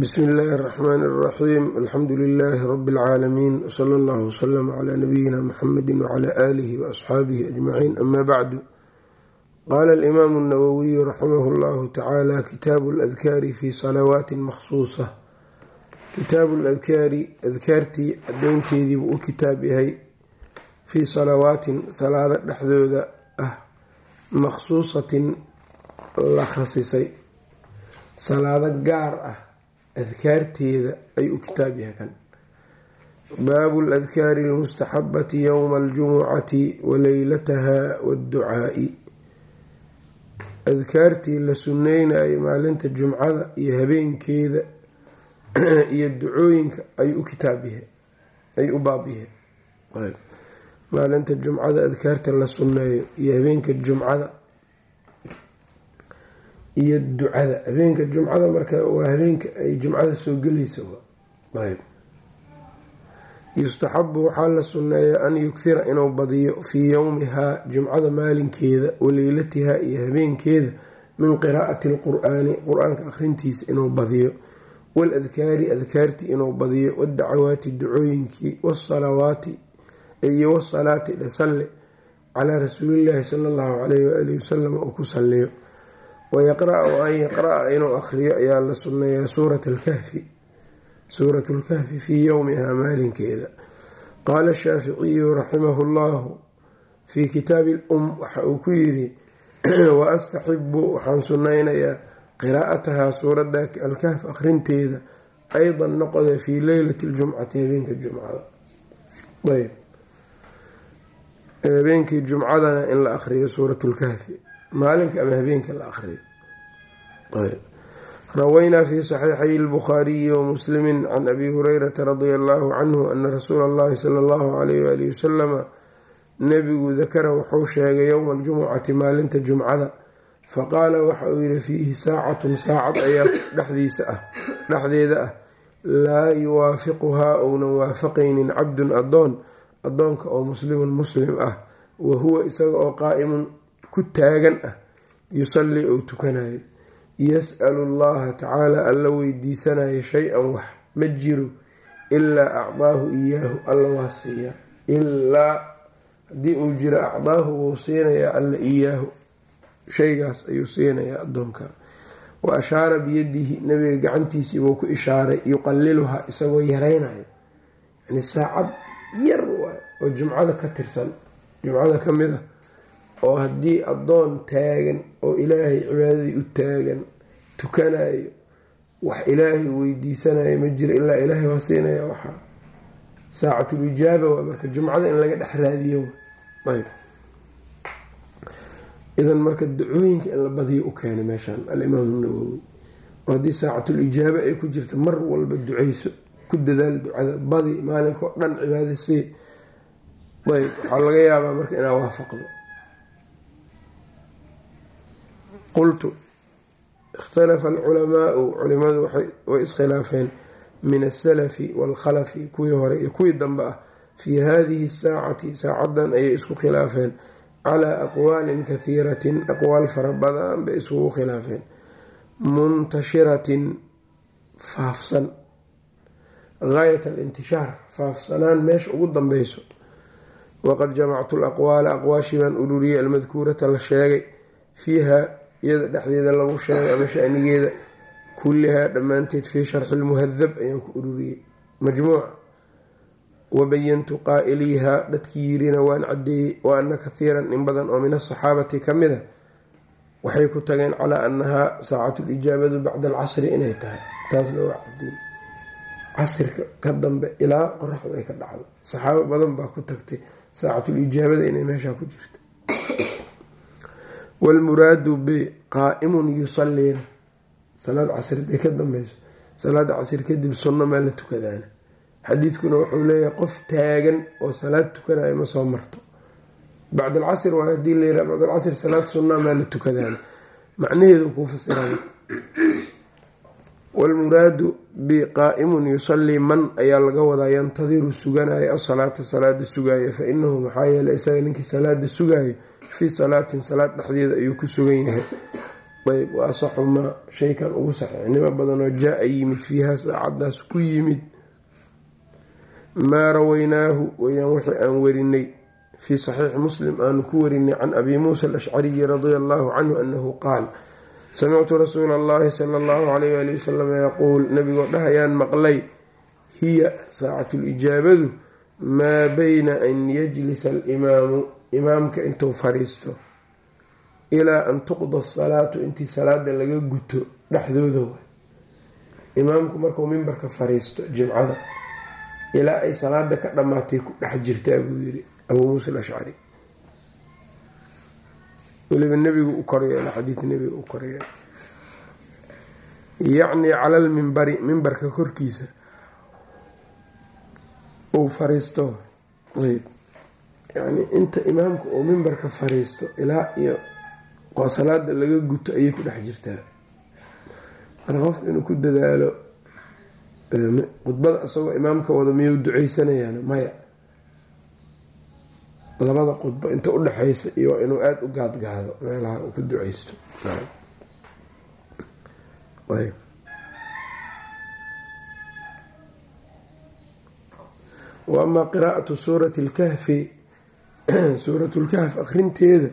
bsmi illaahi اraxmaan اraxiim alxamdu lilaahi rabi اlcaalamiin wsala allah wslama cla nabiyina muxamedi wcla aalihi waasxaabihi ajmaciin ama bacdu qaala alimaamu اnawowiyu raximah llahu tacaala kitaabu ladkaari fi salawaati makhsuusa kitaabu ladkaari adkaartii adeynteediibuu u kitaab yahay fii salawaatin salaado dhexdooda ah makhsuusatin la khasisay salaado gaar ah adkaarteeda ayuu u kitaab yahay kan baabu ladkaari almustaxabati yowma aljumucati wa leylataha waadducaai adkaartii la sunneynayo maalinta jumcada iyo habeenkeeda iyo ducooyinka ayuu u kitaab yahay ayuu u baab yahay maalinta jumcada adkaarta la sunneeyo iyo habeenka jumcada iyo ducada. Habeenka jumcada marka waa habeenka ay jumcada soo gelaysa yustaxabu waxaa la sunneeyaa an yukhira inuu badiyo fii yowmihaa jumcada maalinkeeda wa iyo habeenkeeda min qiraa'ati alqur-aani qur'aanka akhrintiisa inuu badiyo waaladkaari adkaarti inuu badiyo wadacawaati ducooyinkii wasalawaati iyo wasalaati dhasalle calaa rasuulillaahi sala allahu caleyhi waalihi wasalam uu ku salliyo wayaqra-u an yaqra-a inuu akhriyo ayaa la sunneeyaa suurat alkahfi suurat lkahfi fii yowmihaa maalinkeeda. Qaala shaaficiyu raximahu llahu fii kitaabi lum waxa uu ku yidhi wa astaxibu waxaan sunnaynayaa qiraa'atahaa suuradda alkahf akhrinteeda aydan noqoda fii leylati ljumcati habeenka jumcada. Ayb. Habeenkii jumcadana in la akhriyo suurat lkahfi maalinka ama habeenka la aqriyo rawaynaa fi saxiixay lbukhaariyi wamuslimi can abi hurayrata radia allahu canhu ana rasuula allahi sala allahu alayh waalihi wasalama nebigu dakara wuxuu sheegay yowma aljumucati maalinta jumcada. Faqaala waxa uu yihi fiihi saacatun saacad ayaa dhexdiisa ah dhexdeeda ah. Laa yuwaafiquhaa ounan waafaqaynin cabdun adoon adoonka oo muslimun muslim ah. Wa huwa isaga oo qaa'imun ku taagan ah yusallii ou tukanayo yas-alu allaha tacaala alla weydiisanayo shay-an wax ma jiro ilaa acdaahu iyaahu alla waa siiyaa ilaa haddii uu jiro acdaahu wuu siinayaa alla iyaahu. Shaygaas ayuu siinayaa addoonka. Wa ashaara biyadihi nabiga gacantiisii buu ku ishaaray yuqaliluhaa isagoo yaraynayo. Yani saacad yar oo jumcada ka tirsan jumcada ka mid a oo haddii addoon taagan oo ilaahay cibaadadii u taagan tukanayo wax ilaahay weydiisanayo ma jiro ilaa ilaahay waa siinaya waxaa saacatulijaaba waa marka jumcada in laga dhex raadiyo. Ayb. Idan marka dacooyinka in la badiyo u keenay meeshaan alimaamu nawowi oo haddii saacatulijaaba ay ku jirta mar walba duceyso ku dadaal ducada badi maalinka oo dhan cibaada ayb. Waxaa laga yaabaa marka inaa waafaqdo qultu ikhtalafa alculamaau culimadu way iskhilaafeen min asalafi waalkhalafi kuwii hore iyo kuwii dambe ah. Fii hadihi saacati saacadan ayay isku khilaafeen calaa aqwaalin kahiiratin aqwaal fara badan bay iskugu khilaafeen. Muntashiratin faafsan. Gaayat alintishaar faafsanaan meesha ugu dambeyso waqad jamactu laqwaala aqwaashii baan ururiyey almadkuurata la sheegay. Fiiha iyada dhexdeeda lagu sheegay ama shanigeeda kullihaa dhammaanteed fii sharxi lmuhadab ayaan ku ururiyey. Majmuuca wabayantu qaa'iliihaa dadkii yirina waan cadeeyey wa ana kathiiran in badan oo min asaxaabati ka mid a waxay ku tageen calaa annahaa saacatulijaabadu bacda alcasri inay tahay. Taasna waa cadeey casirka ka dambe ilaa qoraxdu ay ka dhacdo. Saxaabo badan baa ku tagtay saacatulijaabada inay meeshaa ku jirta wlmuraadu b qaa'imun yusaliina salaad casr haday ka dambeyso salaada casr kadib sunno maa la tukadaana xadiidkuna wuxuu leeyahay qof taagan oo salaad tukanayo ma soo marto bacd alcasr waa haddii layira bacd salaad sunnaa maa la tukadaana macnaheedu kuu fasiray wlmuraadu bi qaa'imun yusalii man ayaa laga wadaa yantadiru suganaya asalaata salaada sugaaya fa inahu maxaa yeeley isaga ninkii salaada sugaayo fii salaatin salaad dhexdeeda ayuu ku sugan yahay. Ayb wa asaxu maa shaykan ugu saxiixnimo badanoo jaa-a yimid fiiha saacadaas ku yimid. Maa rawaynaahu weyaan wixii aan warinay. Fii saxiixi muslim aanu ku warinay can abi muusa alashcariyi radia allahu canhu anahu qaal samictu rasuula allahi sala allahu alayh ali wasalam yaquul. Nabigoo dhahayaan maqlay hiya saacatulijaabadu maa bayna an yajlisa alimaamu imaamka intuu fariisto ilaa an tuqda asalaatu intii salaada laga guto dhexdooda wa imaamku markuu mimbarka fariisto jimcada ilaa ay salaada ka dhammaatay ku dhex jirtaa buu yiri abuu muusa alashcari weliba nebigu u koryeela xadiid nebiga u koryeela yacnii cala lmimbari mimbarka korkiisa uu fariisto ayb yacni inta imaamka uu mimbarka fariisto ilaa iyo salaada laga guto ayay ku dhex jirtaa marka qofka inuu ku dadaalo khudbada isagoo imaamka wada miyuu duceysanayaan maya. Labada khudbo inta u dhexaysa iyo inuu aada u gaadgaado meelaha uu ku duceysto wa amaa qiraa'atu suurati lkahfi suurat lkahf akrinteeda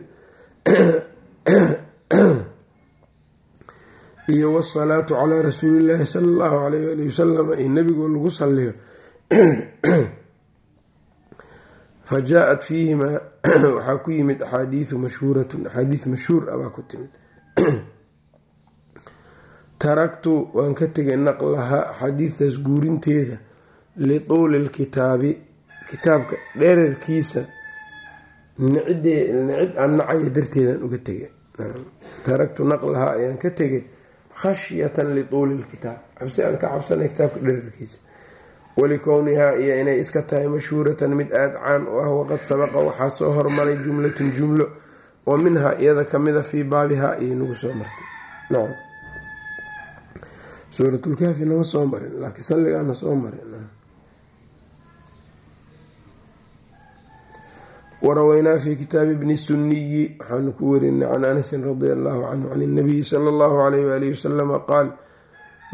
iyo wsalaatu calaa rasuuli illaahi sala allahu alayh ali wasalam in nebigoo lagu saliyo fa jaa-at fiihimaa waxaa ku yimid axaadiidu mashhuuratun axaadiid mashhuur ah baa ku timid. Taraktu waan ka tegay naqlaha axaadiistaas guurinteeda lituuli lkitaabi kitaabka dherarkiisa nicid aan nacaya darteedaan uga tegay taraktu naqlaha ayaan ka tegay khashyatan lituuli lkitaab cabsi aan ka cabsanay kitaabka dherarkiisa walikownihaa iyo inay iska tahay mashhuuratan mid aada caan u ah waqad sabaqa waxaa soo hormaray jumlatun jumlo oo minhaa iyada kamida fii baabihaa ayay nagu soo martay. Nacam suuratulkaafi nama soo marin laakiin salligaana soo marin waraweynaa fi kitaabi bni sunniyi waxaanu ku werinay can anasin radia allahu canhu can inabiyi sala allahu alayh waalihi wasalama qaal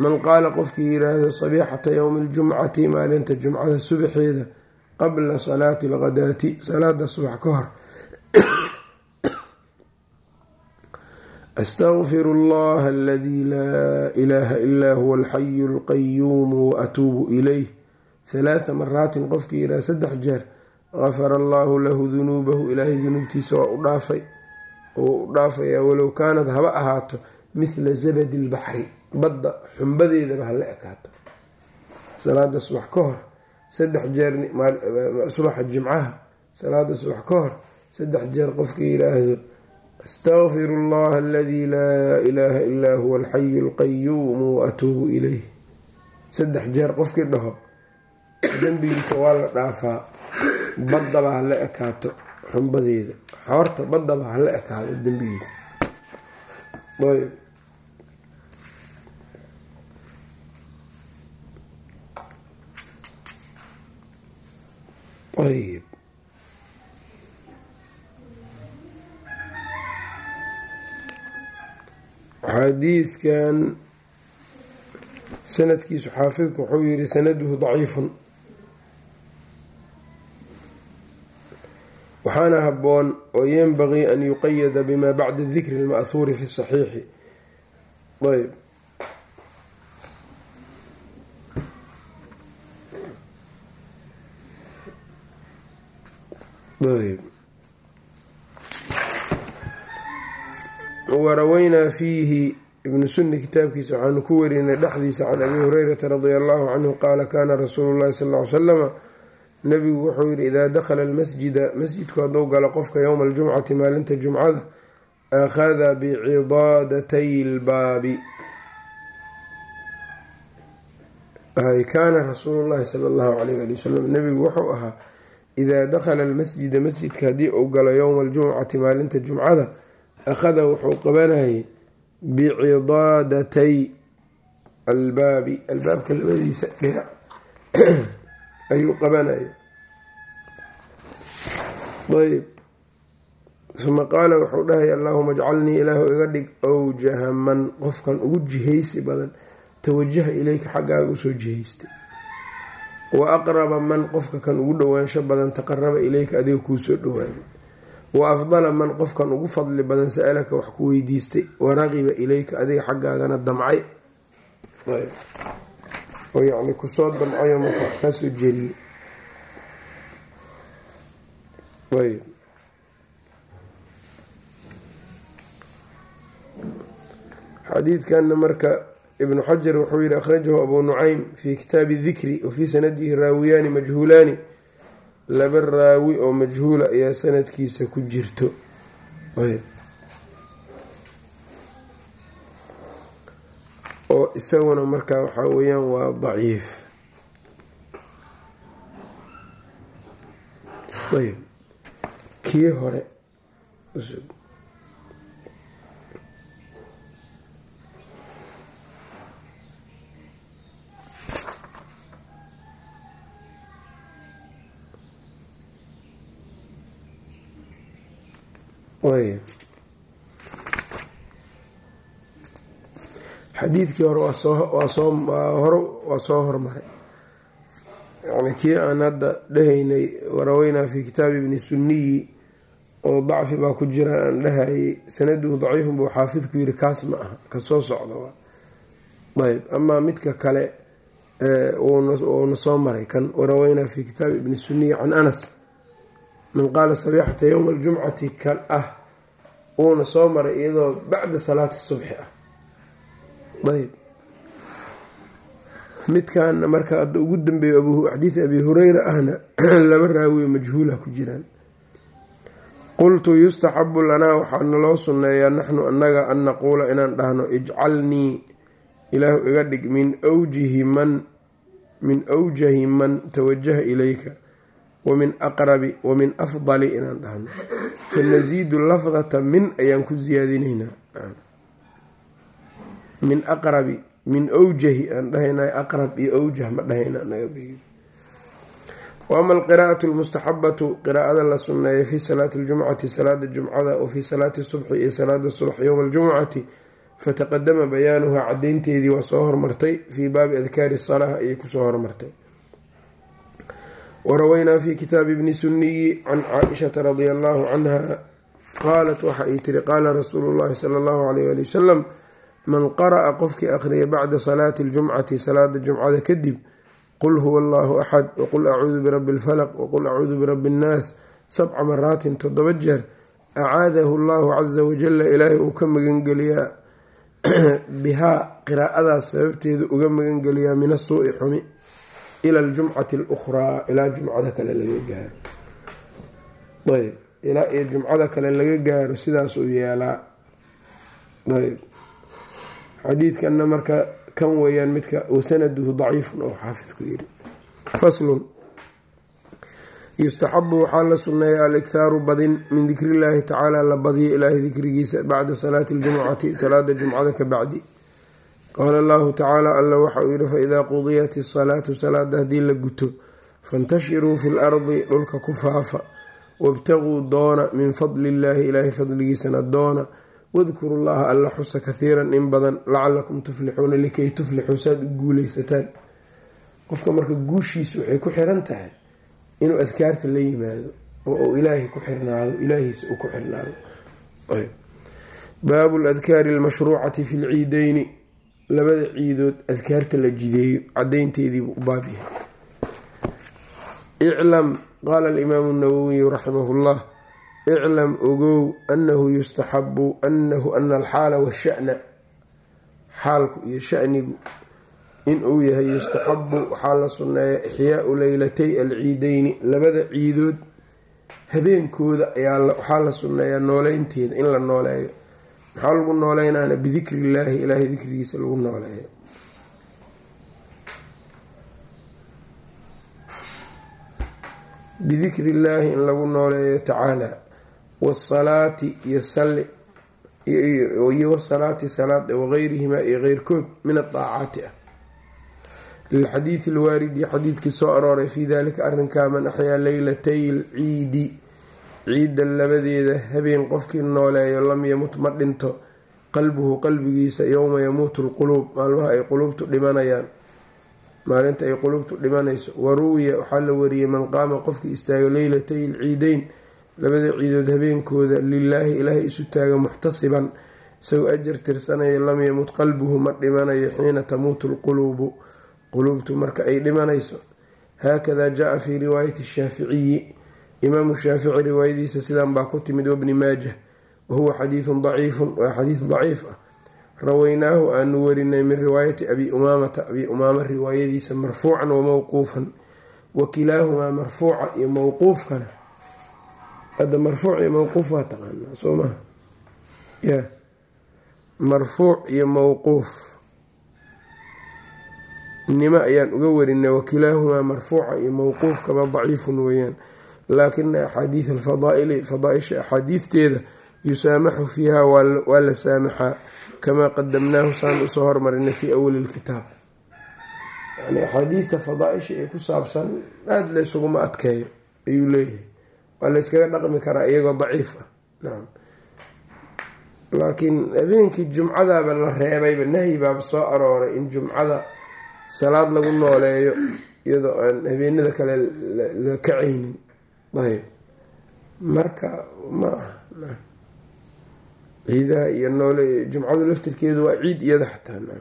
man qaala qofkii yiraahdo sabiixata yowmi aljumcati maalinta jumcada subaxeeda qabla salaati alghadaati salaada subax ka hor astaqfiru allaha aladii laa ilaaha ilaa huwa alxayu alqayuumu waatuubu ilayh. Halaatha maraatin qofkii yiraahdo saddex jeer gafara allaahu lahu dunuubahu ilaahay dunuubtiisa waa u dhaafay. Oo u dhaafayaa walow kaanad haba ahaato mithla zabadi lbaxri badda xumbadeedaba hala ekaato. Salaada subax ka hor saddex jeer subaxa jimcaha salaada subax ka hor saddex jeer qofka yiraahdo astaqfiru allaha aladii laa ilaaha ilaa huwa alxayu alqayuumu waatuubu ilayh saddex jeer qofkii dhaho dembigiisa waa la dhaafaa baddaba hala ekaato xumbadeeda xoorta baddaba hala ekaado dembigiisa ayb xadiidkan sanadkiisu xaafidku wuxuu yiri sanaduhu daciifun waxaana haboon oo yenbagii an yuqayada bima bacda dikri اlma'huuri fi saxiixi. Ayb. Waraweynaa fiihi ibnu sunni kitaabkiisa waxaanu ku warinay dhexdiisa can abi hureyrata radia allahu canhu qaala kana rasuulu llahi sal ly slama nabigu wuxuu yihi idaa dakhala almasjida masjidku hadduu galo qofka yowma aljumcati maalinta jumcada akhada bicidadatay lbaabi kaana rasuulu llahi sala allahu alayh ali wasalam nabigu wuxuu ahaa idaa dakhala almasjida masjidka haddii uu galo yowma aljumcati maalinta jumcada akhada wuxuu qabanayay bicidadatay albaabi. Albaabka labadiisa dhinac ayuu qabanaya ayb uma qaala wuxuu dhahay allaahuma ajcalnii ilaahu iga dhig owjaha man qofkan ugu jihaysi badan tawajaha ilayka xaggaaga u soo jihaystay. Wa aqraba man qofka kan ugu dhowaansho badan taqaraba ilayka adiga kuu soo dhowaaday wa afdala man qofkan ugu fadli badan sa-alaka wax ku weydiistay. Wa raqiba ilayka adiga xaggaagana damcay oo yacni ku soo damcayo marka wax kaasoo jeriyey ayb xadiidkanna marka ibnu xajar wuxuu yihi akhrajahu abu nucaym fi kitaabi dikri wa fii sanadihi raawiyaani majhuulaani laba raawi oo majhuula ayaa sanadkiisa ku jirto oo isaguna markaa waxaa weyaan waa daciif. Ayb kii hore xadiidkii hore waa soo hormaray. Yani kii aan hadda dhahaynay waraweynaa fi kitaabi ibni sunniyi oo dacfi baa ku jira aan dhahayay sanaduhu daciifun buu xaafidku yiri kaas ma aha ka soo socda ayb amaa midka kale uuna soo maray kan waraweynaa fi kitaabi ibni sunniyi can anas man qaala sabixata yowma aljumcati kan ah uuna soo maray iyadoo bacda salaati subxi ah midkaana marka hadda ugu dambeeyo xadiid abi hureyra ahna laba raawiyo majhuula ku jiraan. Qultu yustaxabu lanaa waxaa naloo sunneeyaa naxnu annaga an naquula inaan dhahno ijcalnii ilaahu iga dhig min wjihi man min awjahi man tawajaha ilayka wamin aqrabi wamin afdali inaan dhahno. Fanasiidu lafdata min ayaan ku siyaadinaynaa min aqrabi min awjahi aan dhahayna aqrab iyo awjah ma dhahayna waama alqiraa'atu lmustaxabatu qiraa'ada la sunneeya fi salaati ljumcati salaada jumcada wa fi salaati subxi iyo salaada subax yowma aljumcati fataqadama bayaanuhaa cadaynteedii waa soo hormartay fii baabi adkaari salaa ayay ku soo hormartay. Waraweynaa fi kitaabi bni sunniyi can caaishata radia allahu canha qaalat waxa ay tiri qaala rasuulu llahi sala allahu alayh ali wasalam man qara'a qofkii akhriya bacda salaati aljumcati salaada jumcada kadib qul huwa allahu axad waqul acuudu birabbi alfalaq waqul acuudu birabbi annaas sabca maraatin toddoba jeer acaadahu allahu casa wajalla ilaahay uu ka magangeliyaa bihaa qiraa'adaas sababteeda uga magangeliyaa min asuu'i xumi ila aljumcati alukhraa ilaa jumcada kale laga gaaro. Ayb ilaa iyo jumcada kale laga gaaro sidaasuu yeelaa. Ayb xadiidkanna marka kan weeyaan midka wasanaduhu daciifun oo xaafidku yiri faslun. Yustaxabu waxaa la sunneeya alikhaaru badin min dikri illaahi tacaala la badiyo ilaahay dikrigiisa bacda salaati aljumcati salaada jumcada ka bacdi. Qaala allahu tacaala alla waxa uu yihi faidaa qudiyat isalaatu salaada haddii la guto fantashiruu fi lardi dhulka ku faafa wabtaguu doona min fadli illaahi ilaahay fadligiisana doona wadkuru llaha alla xusa kathiiran in badan lacalakum tuflixuuna likay tuflixuu saad u guuleysataan qofka marka guushiisu waxay ku xiran tahay inuu adkaarta la yimaado oo uu ilaahay ku xirnaado ilaahiisa uu ku xirnaado. Baabu ladkaari almashruucati fi lciideyni labada ciidood adkaarta la jideeyo cadaynteediibuu u baab yahay. Iclam qaala alimaamu nawowiyu raximahu llah iclam ogow annahu yustaxabu anahu ana alxaala washana xaalku iyo shanigu inuu yahay yustaxabu waxaa la sunneeya ixyaau leylatay alciideyni labada ciidood habeenkooda waxaa la sunneeyaa nooleynteeda in la nooleeyo maxaa lagu nooleynaana bidikri illaahi ilaahay dikrigiisa lagu nooleeyo bidikri illaahi in lagu nooleeyo tacaala wasalaati iyo salli iyo wasalaati salaad wagayrihimaa iyo keyrkood min adaacaati ah. Lilxadiidi alwaaridi xadiidkii soo arooray fii dalika arrinkaa man axyaa leylatay alciidi ciidda labadeeda habeen qofkii nooleeyo lam yamut ma dhinto qalbuhu qalbigiisa yowma yamuutu lquluub maalmaha ay quluubtu dhimanayaan maalinta ay quluubtu dhimanayso waruwiya waxaa la wariyey man qaama qofkii istaaga leylatay lciideyn labada ciidood habeenkooda lilaahi ilaahay isu taaga muxtasiban isagoo ajar tirsanaya lam yamut qalbuhu ma dhimanayo xiina tamuutu lquluubu quluubtu marka ay dhimanayso haakada jaa fii riwaayati shaaficiyi imaamu shaafici riwaayadiisa sidan baa ku timid wabni maajah wahuwa xadiidun daciifun waa xadiid daciif ah. Rawaynaahu aanu warinay min riwaayati abi umaamata abi umaama riwaayadiisa marfuucan wa mowquufan wa kilaahumaa marfuuca iyo mowquufkana hadda marfuuc iyo mowquuf waa taqaanaa soo maha ya. Marfuuc iyo mowquuf nimo ayaan uga warinay wakilaahumaa marfuuca iyo mowquufkaba daciifun weeyaan. Laakina axaadiid alfadaaili fadaaisha axaadiidteeda yusaamaxu fiiha waa la saamaxaa. Kamaa qadamnaahu saan u soo hormarinay fii awali lkitaab yani axaadiidta fadaaisha ee ku saabsan aada laysuguma adkeeyo ayuu leeyahay waa layskaga dhaqmi karaa iyagoo daciif ah. Nacam laakiin habeenkii jumcadaaba la reebayba nahyi baaba soo arooray in jumcada salaad lagu nooleeyo iyadoo aan habeenada kale la kacaynin. Ayb marka ma aha. Ciidaha iyo noole jumcadu laftirkeedu waa ciid iyada xataa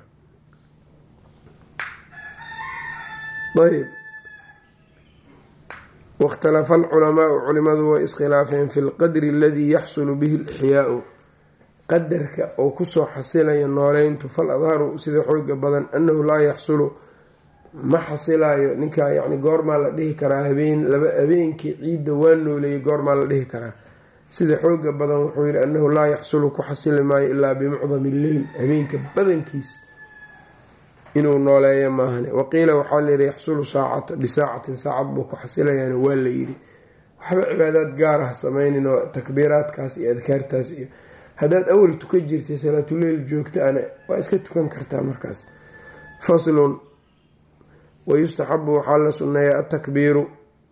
ayb wاkhtalafa alculamaau culimadu way iskhilaafeen fi lqadri aladii yaxsulu bihi lixyaau qadarka oo ku soo xasilayo nooleyntu fal adharu sida xooga badan annahu laa yaxsulu ma xasilayo ninkaa yani goormaa la dhihi karaa habeen laba habeenkii ciidda waa nooleeyay goormaa la dhihi karaa sida xooga badan wuxuu yihi annahu laa yaxsulu ku xasili maayo ilaa bimucdami lleyl habeenka badankiis inuu nooleeyo maahane. Waqiila waxaa layidhi yaxsulu saacata bisaacatin saacad buu ku xasilayaan waa la yidhi. Waxba cibaadaad gaar ah takbiiraadkaas iyo adkaartaas iyo haddaad awal tukan jirtay joogta ana waa iska tukan kartaa markaas. Faslun wayustaxabu waxaa la sunneeyaa atakbiiru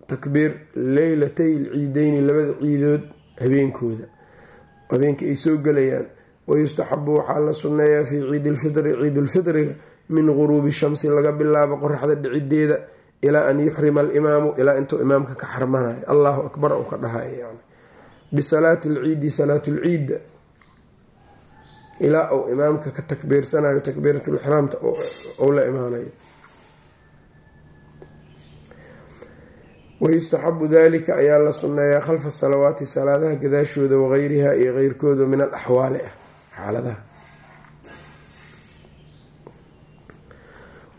takbiir leylatay lciideyni labada ciidood habeenkooda. Habeenka ay soo gelayaan. Wayustaxabu waxaa la sunneeyaa fii ciidi lfitri ciidulfitriga min guruubi shamsi laga bilaabo qoraxda dhicideeda ilaa an yuxrima alimaamu ilaa intuu imaamka ka xarmanayo allahu akbar u ka dhahay yani. Bisalaati lciidi salaatulciidda ilaa uu imaamka ka takbiirsanayo takbiiratulixraamta ou la imaanayo. Wayustaxabu dalika ayaa la sunneeyaa khalfa salawaati salaadaha gadaashooda wagayriha iyo keyrkooda min al ah xaaladaha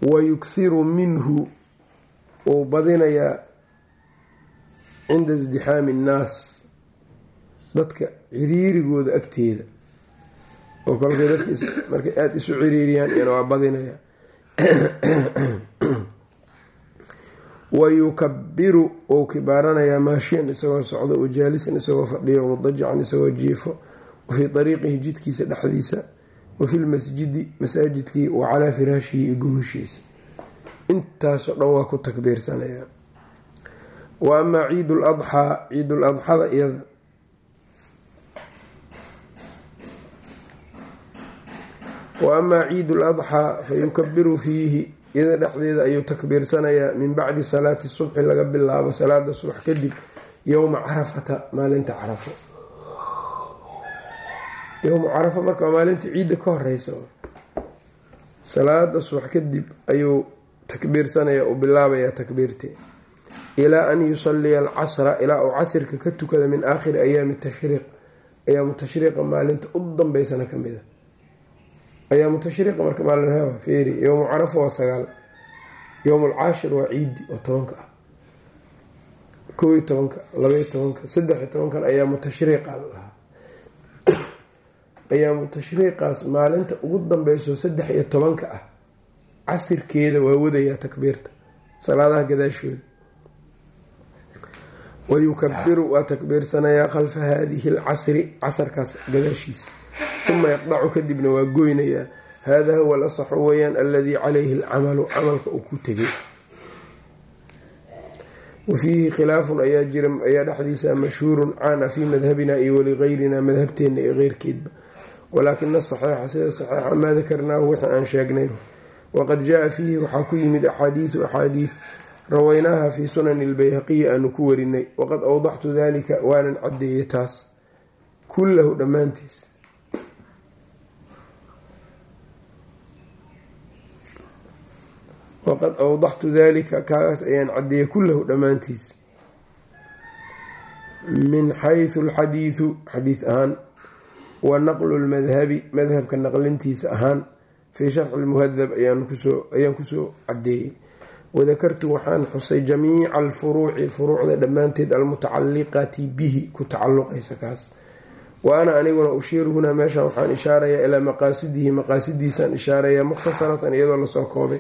wayughiru minhu uu badinayaa cinda isdixaami innaas dadka ciriirigooda agteeda oo kolkay dadka markay aada isu ciriiriyaan iyana waa badinayaa wayukabiru ou kibaaranayaa maashiyan isagoo socdo wa jaalisan isagoo fadhiyo mudajican isagoo jiifo wa fii ariiqihi jidkiisa dhexdiisa wa fi lmasjidi masaajidkii wa calaa firaashihi iyo gogashiisa intaasoo dhan waa ku takbiirsanayaa. Wa amaa ciid ladxaa ciidul adxada iyada. Wa amaa ciid ladxaa fa yukabiru fiihi iyada dhexdeeda ayuu takbiirsanayaa min bacdi salaati subxi laga bilaabo salaada subax kadib yowma carafata maalinta carafo yowma carafa marka maalinta ciidda ka horeysa salaada subax kadib ayuu takbiirsanaya uu bilaabayaa takbiirtee ilaa an yusaliya alcasra ilaa uu casirka ka tukada min aakhiri ayaami tashriiq. Ayaamu tashriiqa maalinta u dambeysana ka mid a. Ayaamu tashriiqa marka maalin feeri yowmu carafa waa sagaal. Yowm alcaashir waa ciidi oo tobanka ah. Kow iyo tobanka labaiyo tobanka saddex iyo tobankan ayaamu tashriiqa lahaa ayaamu tashriiqaas maalinta ugu dambeyso saddex iyo tobanka ah casirkeeda waa wadayaa takbiirta salaadaha gadaashooda. Wayukabiru waa takbiirsanayaa khalfa haadihi alcasri casarkaas gadaashiisa. Uma yaqdacu kadibna waa goynayaa hada huwa alasaxu weyaan aladii calayhi alcamalu camalka uu ku tegay. Wa fiihi khilaafun ayaa jira ayaa dhexdiisa mashhuurun caana fii madhabina iyo waligeyrina madhabteenna iyo keyrkeedba walaakina saxiixa sida saxiixa maa dakarnaahu wixii aan sheegnay. Waqad jaa fiihi waxaa ku yimid axaadiisu axaadiis rawaynaaha fii sunani lbayhaqiyi aanu ku warinay. Waqad awdaxtu dalika waanan caddeeyay taas. Kullahu dhammaantiis. Waqad awdaxtu dalika kaagaas ayaan caddeeyay kullahu dhammaantiis. Min xaysu alxadiidu xadiid ahaan wa naqlu lmadhabi madhabka naqlintiisa ahaan fii sharxi lmuhadab ayaan ku soo caddeeyey. Wadakartu waxaan xusay jamiica alfuruuci furuucda dhammaanteed almutacaliqati bihi ku tacaluqaysa kaas. Wa ana aniguna ushiiru hunaa meeshan waxaan ishaarayaa ilaa maqaasidihi maqaasidiisaan ishaarayaa mukhtasaratan iyadoo la soo koobay.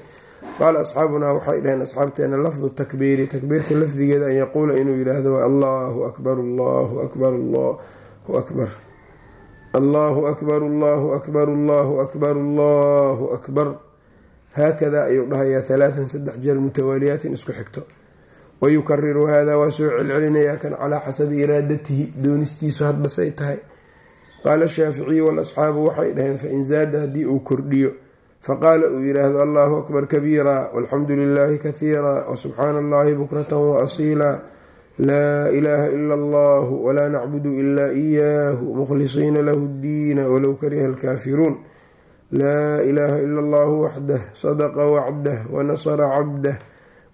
Qaala asxaabunaa waxay dhaheen asxaabteena lafdu takbiiri takbiirta lafdigeeda an yaquula inuu yidhaahdo allahu akbar allahu akbar allahu akbar allahu akbar allahu akbar allahu akbar allahu akbar. Haakadaa ayuu dhahayaa halaatan saddex jeer mutawaaliyaatin isku xigto. Wayukariru haadaa waa soo celcelinayaa kan calaa xasabi iraadatihi doonistiisu hadbasay tahay. Qaala shaaficiyu walasxaabu waxay dhaheen fain zaada haddii uu kordhiyo faqaala uu yidhaahdo allahu akbar kabiira walxamdu lilaahi kahiira wasubxaana allahi bukratan waasiila laa ilaaha ila allahu walaa nacbudu ilaa iyaahu mukhlisiina lahu ddiina walow kariha alkaafiruun laa ilaaha ila allahu waxdah sadaqa wacdah wanasara cabdah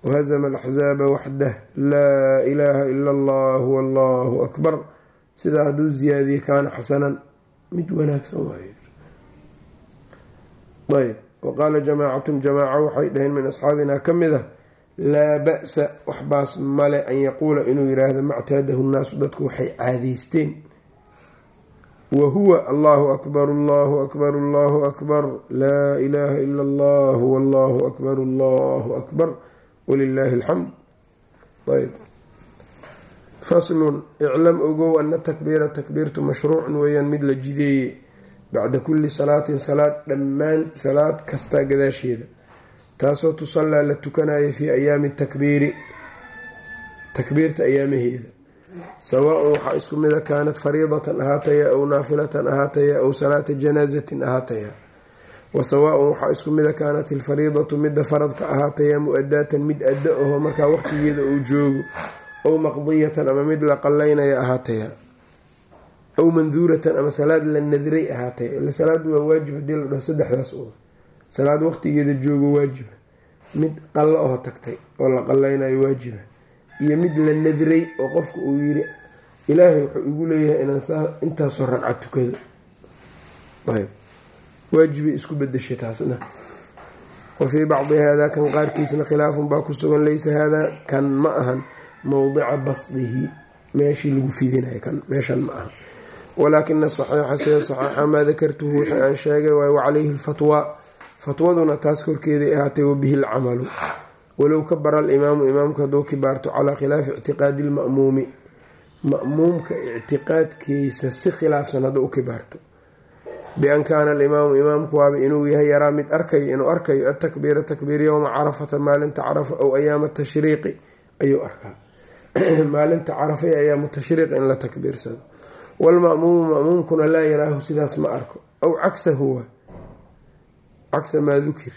wahazama alaxzaaba waxdah laa ilaaha ila allahu wallahu akbar. Sidaa hadduu ziyaadiye kaana xasanan mid wanaagsan waay ayb waqaala jamaacatun jamaaca waxay dhaheen min asxaabina ka mid a laa ba-sa waxbaas male an yaquula inuu yiraahdo mactaadahu nnaasu dadku waxay caadaysteen. Wa huwa allahu akbar allahu akbar allahu akbar laa ilaaha ila allah wallahu akbar allahu akbar walilaahi alxamd. Ayb. Faslun iclam ogow ana takbiira takbiirtu mashruucun weeyaan mid la jideeyey bacda kulli salaatin salaad dhammaan salaad kasta gadaasheeda taasoo tusallaa la tukanaya fii ayaami takbiiri takbiirta ayaamaheeda sawaa-un waxaa isku mida kaanat fariidatan ahaataya aw naafilatan ahaataya aw salaata janaasatin ahaataya. Wa sawaa-un waxaa isku mida kaanat ilfariidatu midda faradka ahaataya mu'adaatan mid adda aho markaa waqtigeeda uu joogo aw maqdiyatan ama mid la qallaynaya ahaataya. Aw manduuratan ama salaad la nadray ahaataya. Ila salaadu waa waajib haddii la dhaho saddexdaas u salaad waqtigeeda joogo waajiba mid qallo oo tagtay oo la qallaynayo waajiba iyo mid la nadray oo qofka uu yiri ilaahay wuxuu igu leeyahay inaan intaasoo ragca tukado. Ayb waajibay isku bedeshay taasna. Wa bacdi haadaa kan qaarkiisna khilaafun baa ku sugan laysa haadaa kan ma ahan mowdica basdihi. Meeshii lagu fidinayo kan meeshan ma aha walaakina saxiixa sida saxiixa maa dakartuhu wixii aan sheegay waay wacalayhi lfatwaa fatwaduna taas korkeeday ahaatay wabihi lcamalu walow kabara alimaamu imaamku hadduu kibaarto calaa khilaafi ictiqaadi lma'muumi ma'muumka ictiqaadkiisa si khilaafsan hadduu u kibaarto. Bian kaana alimaamu imaamku waaba inuu yahay yaraa mid arkayo inuu arkayo atakbiira takbiir yowma carafata maalinta carafa ow ayaama tashriiqi ayuu arkaa. Maalinta carafa ee ayaamu tashriiq in la takbiirsado. Walma'muumu ma'muumkuna laa yaraahu sidaas ma arko. Aw cagsahu wa cagsa maa dukir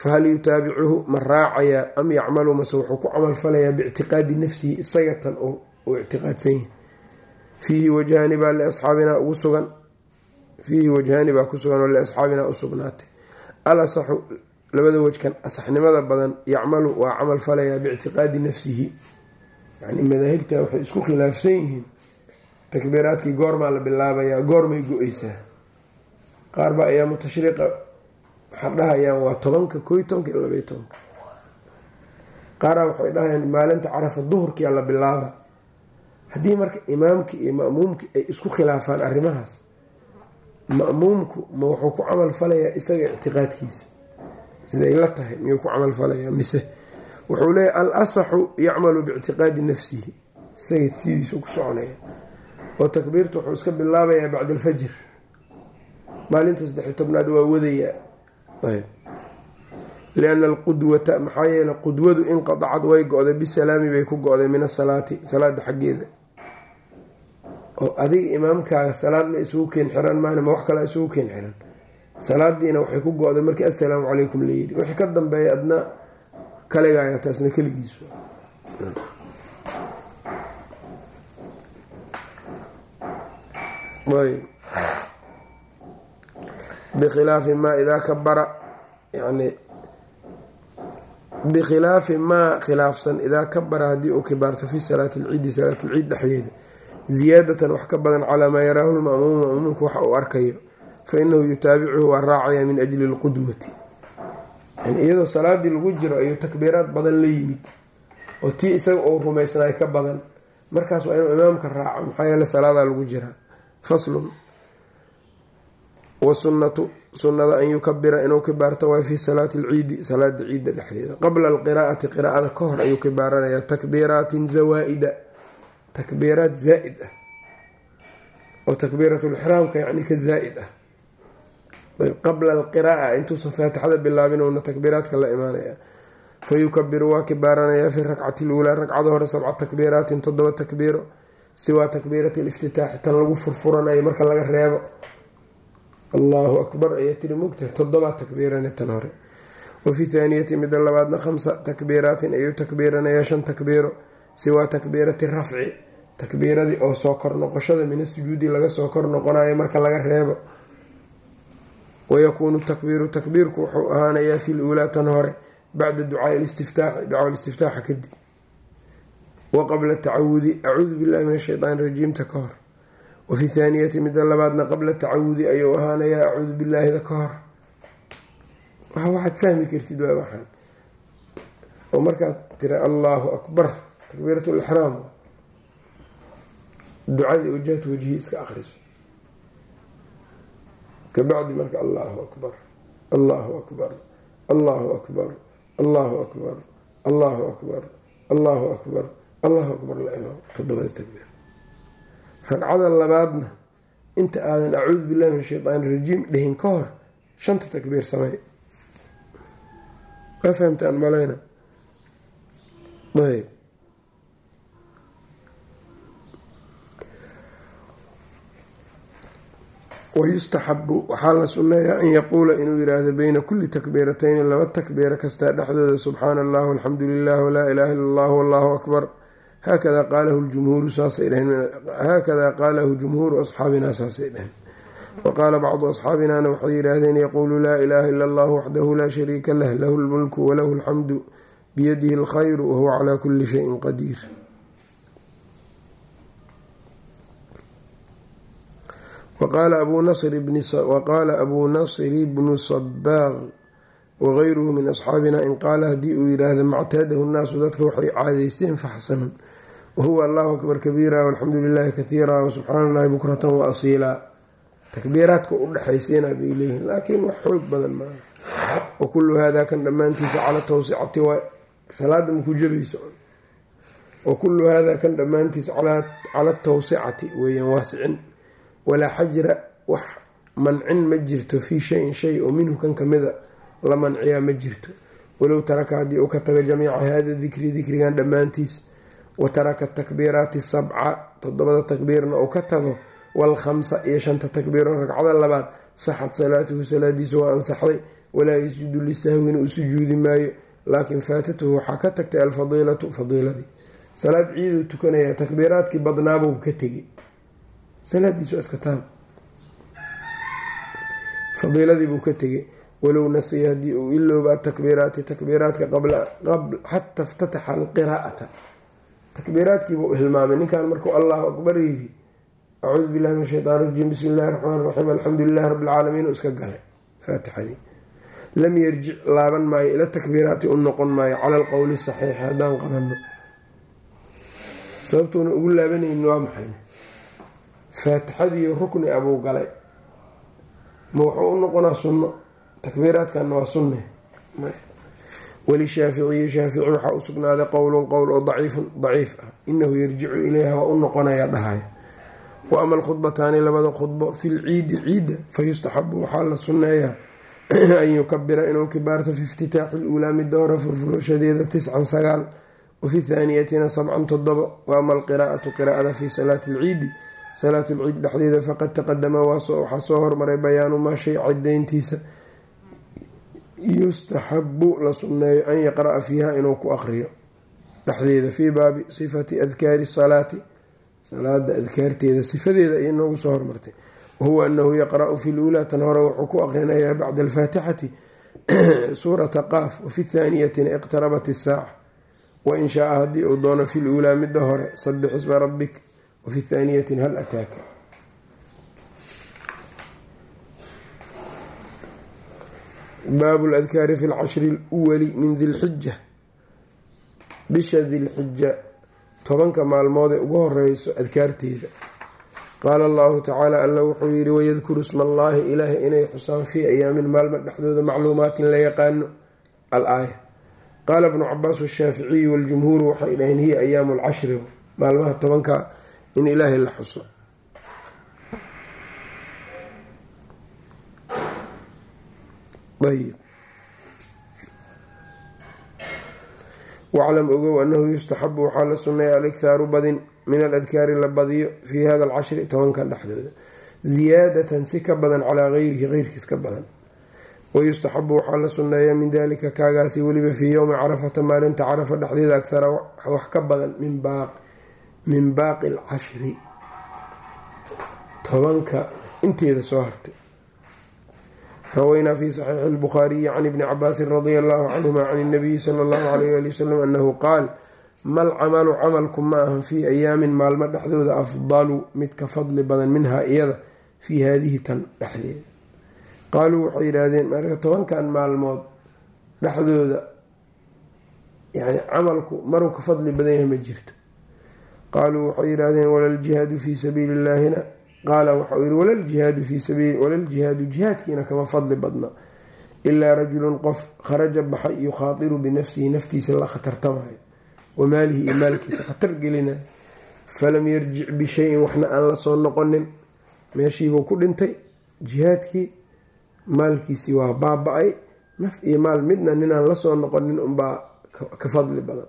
fahal yutaabicuhu ma raacayaa am yacmalu mase wuxuu ku camalfalayaa biictiqaadi nafsihi isaga tan uu ictiqaadsan yahay. Fiihi wajhaani baa liasxaabinaa ugu sugan fiihi wajhaani baa ku sugan oo liasxaabinaa u sugnaatay. Al asaxu labada wejkan asaxnimada badan yacmalu waa camal falayaa biictiqaadi nafsihi. Yani madaahibta waxay isku khilaafsan yihiin. Takbiiraadkii goormaa la bilaabayaa goormay go-eysaa qaar baa ayaamu tashriiqa waxaa dhahayaan waa tobanka koy tobanka iyo labaiy tobanka. Qaaraa waxay dhahayaan maalinta carafa duhurkia la bilaaba. Haddii marka imaamki iyo ma'muumki ay isku khilaafaan arrimahaas ma'muumku ma wuxuu ku camal falayaa isaga ictiqaadkiisa. Siday la tahay miyuu ku camal falayaa? Mise wuxuu leeyahy al asaxu yacmalu biictiqaadi nafsihi. Isaga sidiisu ku soconaya. Oo takbiirta wuxuu iska bilaabayaa bacda alfajr maalinta saddexiy tobnaad waa wadayaa ayb liana alqudwata maxaa yeele qudwadu inqadacad way go-day bisalaami bay ku go-day min asalaati salaada xaggeeda oo adiga imaamkaaga salaad la isugu keen xiran maana ma wax kale isugu keen xiran salaadiina waxay ku go-day markii assalaamu calaykum la yidhi wixii ka dambeeya adna kaligaaga taasna keligiisu bikhilaafi maa idaa kabara yani bikhilaafi maa khilaafsan idaa kabara haddii uu kibaarto fi salaati lciidi salaat lciid dhexdeeda ziyaadatan wax ka badan calaa maa yaraahu lma'muumu ma'muumku waxa uu arkayo fa inahu yutaabicuhu waa raacaya min ajli lqudwati iyadoo salaadii lagu jiro ayuu takbiiraad badan la yimid oo tii isaga uu rumaysnaay ka badan markaas waa inuu imaamka raaco maxaa yeele salaadaa lagu jiraa faslun wasunnatu sunnada an yukabira inuu kibaarto waa fii salaati alciidi salaada ciidda dhexdeeda. Qabla alqiraa'ati qiraa'ada ka hor ayuu kibaaranayaa takbiiraatin zawaa-ida. Takbiiraat zaa-id ah oo takbiiratulixraamka yacni ka zaa-id ah qabla alqira'a intuusan faatixada bilaabin uuna takbiiraadka la imaanaya fa yukabiru waa kibaaranayaa fi rakcati luulaa ragcada hore sabca takbiiraatin toddoba takbiiro. Siwaa takbiirati aliftitaaxi tan lagu furfuranayo marka laga reebo allahu akbar ayaa tiri mogtahay toddobaa takbiirane tan hore. Wafi thaaniyati midda labaadna khamsa takbiiraatin ayuu takbiiranayaa shan takbiiro siwaa takbiirati rafci takbiiradii oo soo kor noqoshada mina sujuudi laga soo kor noqonayo marka laga reebo. Wayakuunu takbiiru takbiirku wuxuu ahaanayaa fi luulaa tan hore bacda ducaai listiftaaxi ducaa listiftaaxa kadib. Wa qabla tacawudi acuudu billahi min ashaytaan rajiimta ka hor wafi thaaniyati midda labaadna qabla tacawudi ayuu ahaanayaa acuudu billaahida ka hor. Waxaad fahmi kartid waa waxaan. Oo markaad tira allaahu akbar takbiirat lixraam ducadii wajahtu wajhi iska aqriso kabacdi marka allahu akbar allahu akbar allahu akbar allahu akbar allahu akbar allahu akbar allahu akbar la imaam. Todobada takbiir ragcada labaadna inta aadan acuudu billahi min shaytaan rajiim dhihin ka hor shanta takbiir samey waa fahamtaan maleyna ayb. Wayustaxabu waxaa la sunneeyaa an yaquula inuu yiraahdo beyna kulli takbiiratayni laba takbiira kastaa dhexdooda subxaana allah alxamdu lilah walaa ilaaha illa allah wallahu akbar haakada qaalahu jumhuuru saasay dheheen haakada qaalahu jumhuuru asxaabina saasay dheheen wa qaala bacdu asxaabinaana waxay yidhaahdeen yaquulu laa ilaaha ila allah waxdahu laa shariika lah lahu lmulku walahu alxamdu biyadihi alkhayru wahuwa calaa kulli shayin qadiir waqaala abuu nasri bnu sabaaq wagayruhu min asxaabina in qaala haddii uu yidhaahdo mactaadahu nnaasu dadka waxay caadaysteen faxsanun wahuwa allahu akbar kabiira walxamdu lilahi kathiira wasubxaana allahi bukratan wa asiilaa takbiiraadka u dhexaysiina bay leeyihiin laakiin wax xoog badan maaha wa kullu haadaa kan dhammaantiisa cala tawsicati waa salaada maku jabayso wa kullu haadaa kan dhammaantiisa cala tawsicati weeyaan waasicin walaa xajra wax mancin ma jirto fii shayin shay oo minhu kan kamida la manciyaa ma jirto walow taraka haddii uu ka tago jamiica hada dikri dikrigan dhammaantiis wa taraka takbiiraati sabca toddobada takbiirna uu ka tago walkhamsa iyo shanta takbiiro ragcada labaad saxad salaatuhu salaadiisu waa ansaxday walaa yasjudu lisahwina u sujuudi maayo laakiin faatatuhu waxaa ka tagtay alfadiilatu fadiiladii. Salaad ciiduu tukanaya takbiiraadkii badnaabuu ka tegay salaadiisu iska taam fadiiladii buu ka tegay walow nasiya haddii uu ilooba atakbiiraati takbiiraadka xata iftataxa alqiraa'ata takbiiraadkiibuu hilmaamay. Ninkan markuu allahu akbar yiri acuudu billahi min shaytaan rajiim. Bismi illahi raxmaan raxiim alxamdu lilahi rabbi alcaalamiin uu iska galay faatixadii lam yarjic laaban maayo ila takbiiraati u noqon maayo cala alqowli saxiixi haddaan qabanno. Sababtuuna ugu laabanaynin waa maxay? Faatixadii rukni abuu galay. Ma wuxuu u noqonaa sunno? Takbiiraadkanna waa sunne walishaaficiyi shaafici waxaa u sugnaaday qowlun qowl oo daciifun daciif ah. Inahu yarjicu ilayha waa u noqonaya dhahaya wa ama alkhudbataani labada khudbo fil ciidi ciidda fa yustaxabu waxaa la sunneeyaa an yukabira inuu kibaarto fi iftitaaxi luulaa midda hore furfurashadeeda tiscan sagaal wafi thaaniyatina sabcan toddoba wa ama alqiraa'atu qiraa'ada fi salaati alciidi salaatu lciid dhexdeeda faqad taqadama waxaa soo hormaray bayaanu maa shay cadayntiisa yustaxabu la sunneeyo an yaqra'a fiiha inuu ku aqriyo dhexdeeda fii baabi sifati adkaari salaati. Salaada adkaarteeda sifadeeda ay noogu soo hormartay. Wahuwa anahu yaqra'u fi luulaa tan hore wuxuu ku aqrinayaa bacda alfaatixati suurata qaaf wafi thaaniyatina iqtarabat isaaca wain shaaa haddii uu doono fi luulaa midda hore sabix isma rabbik wafi thaaniyatin hal ataaka baabu ladkaari fi lcashri luwali min dilxija bisha dilxija tobanka maalmood ee ugu horeyso adkaarteeda qaala allahu tacaala alla wuxuu yidhi wayadkuru sma allaahi ilaahay inay xusaan fii ayaamin maalma dhexdooda macluumaatin la yaqaano al aaya qaala bnu cabaas washaaficiyu waljumhuuru waxay dhaheen hiya ayaamu lcashri maalmaha tobanka in ilaahay la xuso waclam ogow anahu yustaxabu waxaa la sunneeya alikhaaru badin min aladkaari la badiyo fii hada alcashri tobankan dhexdooda. Ziyaadatan si ka badan calaa gayrihi keyrkiis ka badan. Wayustaxabu waxaa la sunneeya min dalika kaagaasi weliba fii yowmi carafata maalinta carafa dhexdeeda akhara wax ka badan min baaqi alcashri tobanka inteeda soo hartay rawaynaa fi saxiixi lbukhaariyi can ibni cabaasin radia allahu canhuma can inabiyi sala allahu alayh ali wasalam anahu qaal mal camalu camalku ma ahan fii ayaamin maalmo dhexdooda afdalu mid ka fadli badan minhaa iyada fii haadihi tan dhexdeeda qaaluu waxay yidhaahdeen marka tobankan maalmood dhexdooda yani camalku maruu ka fadli badan yahay ma jirto qaaluu waxay yidhaahdeen walaljihaadu fii sabiili illaahina qaala waxau yihi walaljihaadu fii sabiili walaljihaadu jihaadkiina kama fadli badna ilaa rajulun qof kharaja baxay yukhaadiru binafsihi naftiisa la khatartamayo wa maalihi iyo maalkiisa khatar gelinayo falam yarjic bishayin waxna aan la soo noqonin meeshiibuu ku dhintay jihaadkii maalkiisii waa baaba-ay naf iyo maal midna ninaan la soo noqonin unbaa ka fadli badan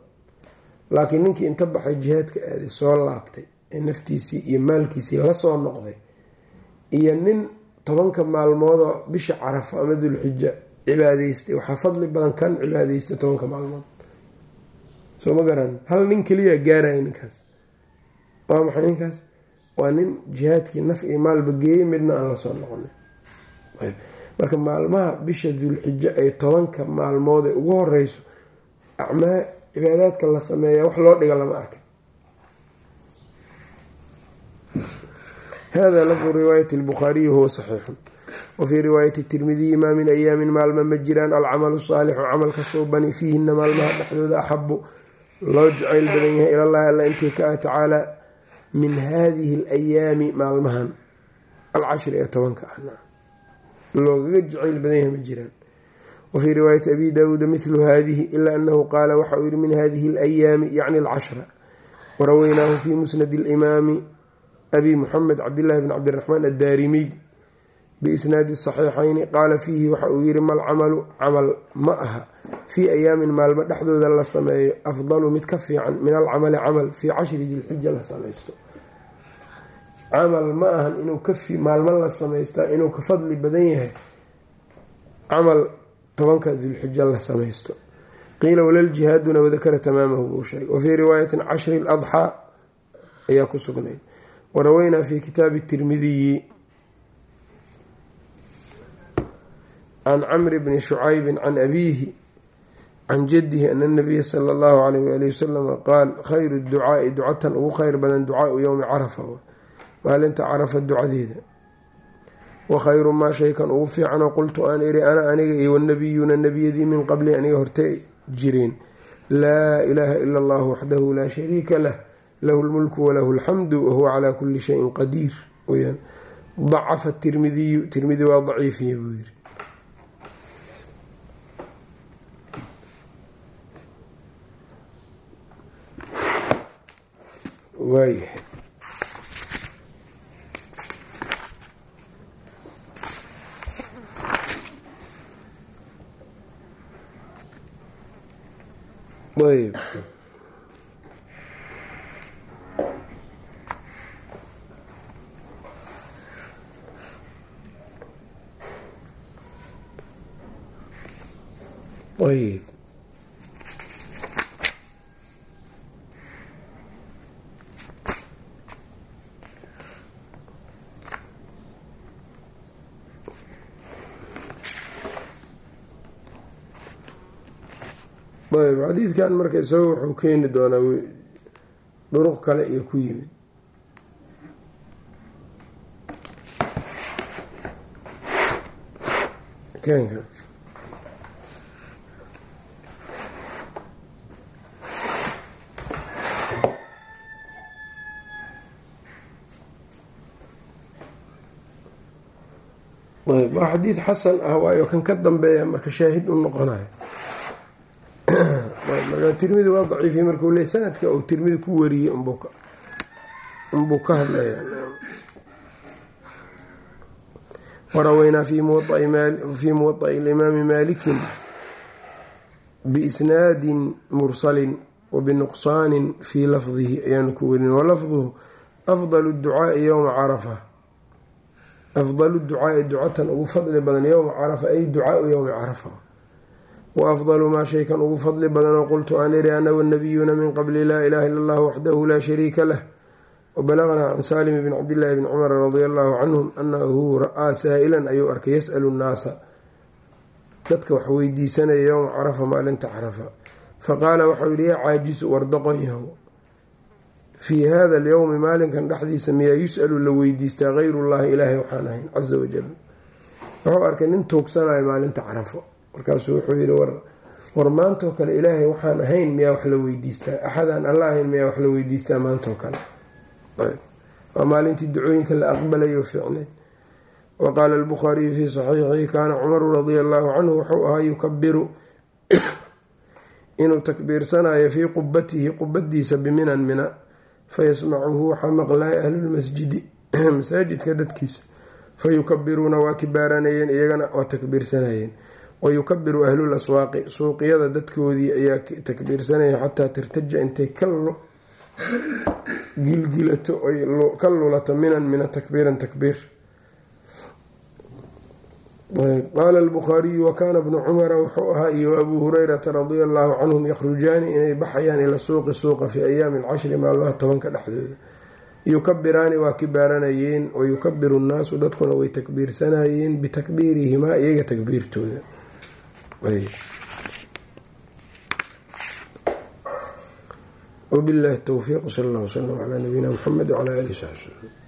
laakiin ninkii inta baxay jihaadka aaday soo laabtay naftiisii iyo maalkiisii la soo noqday iyo nin tobanka maalmoodoo bisha carafo ama dulxija cibaadeystay waxaa fadli badan kan cibaadeystay tobanka maalmood. Soo ma garan hal nin keliya gaaraya ninkaas. Waa maxay ninkaas? Waa nin jihaadkii naf iyo maalba geeyey midna aan la soo noqonin marka maalmaha bisha dulxijo ay tobanka maalmood ee ugu horeyso cibaadaadka la sameeya wax loo dhiga lama arkin hada lafdu riwaayati lbukhaariyi huwa saxiixun wafii riwaayati tirmidiyi maa min ayaamin maalma ma jiraan alcamalu saalixu camalka suubani fiihina maalmaha dhexdooda axabu loo jacayl badan yahay ilallahi alla intii ka ah tacaala min hadihi alayaami maalmahan alcashri ee tobanka ah loogaga jacayl badan yahay ma jiraan wafii riwaayati abi daawuuda midlu hadihi ilaa anahu qaala waxa uu yihi min hadihi alayaami yacni alcashra waraweynaahu fi musnadi alimaami abi muxamed cabdillahi bn cabdiraxmaan addaarimiy biisnaadi saxiixayni qaala fiihi waxa uu yihi mal camalu camal ma aha fii ayaamin maalmo dhexdooda la sameeyo afdalu mid ka fiican min alcamali camal fii cashri dilxija la samaysto camal ma ahan inuu maalmo la samaystaa inuu ka fadli badan yahay camal tobanka dulxijo la samaysto qiila walaljihaaduna wadakara tamaamahu buu sheegay wafii riwaayatin cashri ladxaa ayaa ku sugnayd waraweynaa fi kitaabi tirmidiyi can camri bni shucaybin can abiihi can jadihi ana nabiya sala allahu alayh waali wasalama qaal khayru ducaai ducatan ugu kheyr badan ducaau yowmi carafa maalinta carafa ducadeeda wa khayru maa shaykan ugu fiicanoo qultu aan iri ana aniga iyo wanabiyuuna nebiyadii min qabli aniga horte jireen. Laa ilaaha ila allahu waxdahu laa shariika lah lahu lmulku walahu lxamdu wahuwa calaa kuli shayin qadiir weyaan dacafa tirmidiyu tirmidi waa daciifiye buu yiri waayahay ayb ayb xadiidkan marka isaga wuxuu keeni doonaa duruq kale iyo ku yimid. Keenka waa xadiid xasan ah waayo kan ka dambeeya marka shaahid u noqonayo. Marka tirmidi waa daciifiy markuu le sanadka uu tirmidi ku wariyey unbuu ka hadlaya. Waraweynaa fi muwaطa'i limaami malikin biisnaadin mursalin wabinuqsaanin fii lafdihi ayaanu ku warin walafduhu afdal ducaai yowma carafa afdalu ducaai ducatan ugu fadli badan yowma carafa ay ducaau yowmi carafa wa afdalu maa shaykan ugu fadli badanoo qultu aan iri ana wanabiyuuna min qabli laa ilaha illa allah waxdahu laa shariika lah wabalagnaa can saalim bn cabdillaahi bni cumar radia allahu canhum anahu ra'aa saa-ilan ayuu arkay yas'alu nnaasa dadka wax weydiisanaya yowma carafa maalinta carafa faqaala waxau yihi yaa caajisu wardoqon yahow fii hada alyowmi maalinkan dhexdiisa miyaa yus'alu la weydiistaa hayrullahi ilaahay waxaan ahayn casa wajal wuxuu arkay nin tuugsanayo maalinta carafo. Markaasuu wuxuu yihi war maantoo kale ilaahay waxaan ahayn miyaa wax la weydiistaa? Axadaan alla ahayn miyaa wax la weydiistaa maantoo kale? Waa maalintii ducooyinka la aqbalayo fiicneed wa qaala albukhaariyu fii saxiixihi kaana cumaru radia allahu canhu wuxuu ahaa yukabiru inuu takbiirsanayo fii qubatihi qubadiisa biminan mina fayasmacuhu waxaa maqlaaya ahlulmasjidi masaajidka dadkiisa fayukabiruuna waa kibaaranayeen iyagana waa takbiirsanayeen wayukabiru ahlul aswaaqi suuqyada dadkoodii ayaa takbiirsanaya xataa tartaja intay ka gilgilato ay ka lulato minan mina takbiiran takbiir qaala albukhaariyu wakaana bnu cumara wuxuu ahaa iyo abuu hurayrata radia allahu canhum yakhrujaani inay baxayaan ila suuqi suuqa fii ayaami alcashri maalmaha tobanka dhexdooda yukabiraani waa kibaaranayeen wayukabiru nnaasu dadkuna way takbiirsanayeen bitakbiirihimaa iyaga takbiirtooda wbillahi towfiiq sal allah wslam calaa nabiyina mxamed wcala alihi saxbi slm